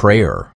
prayer.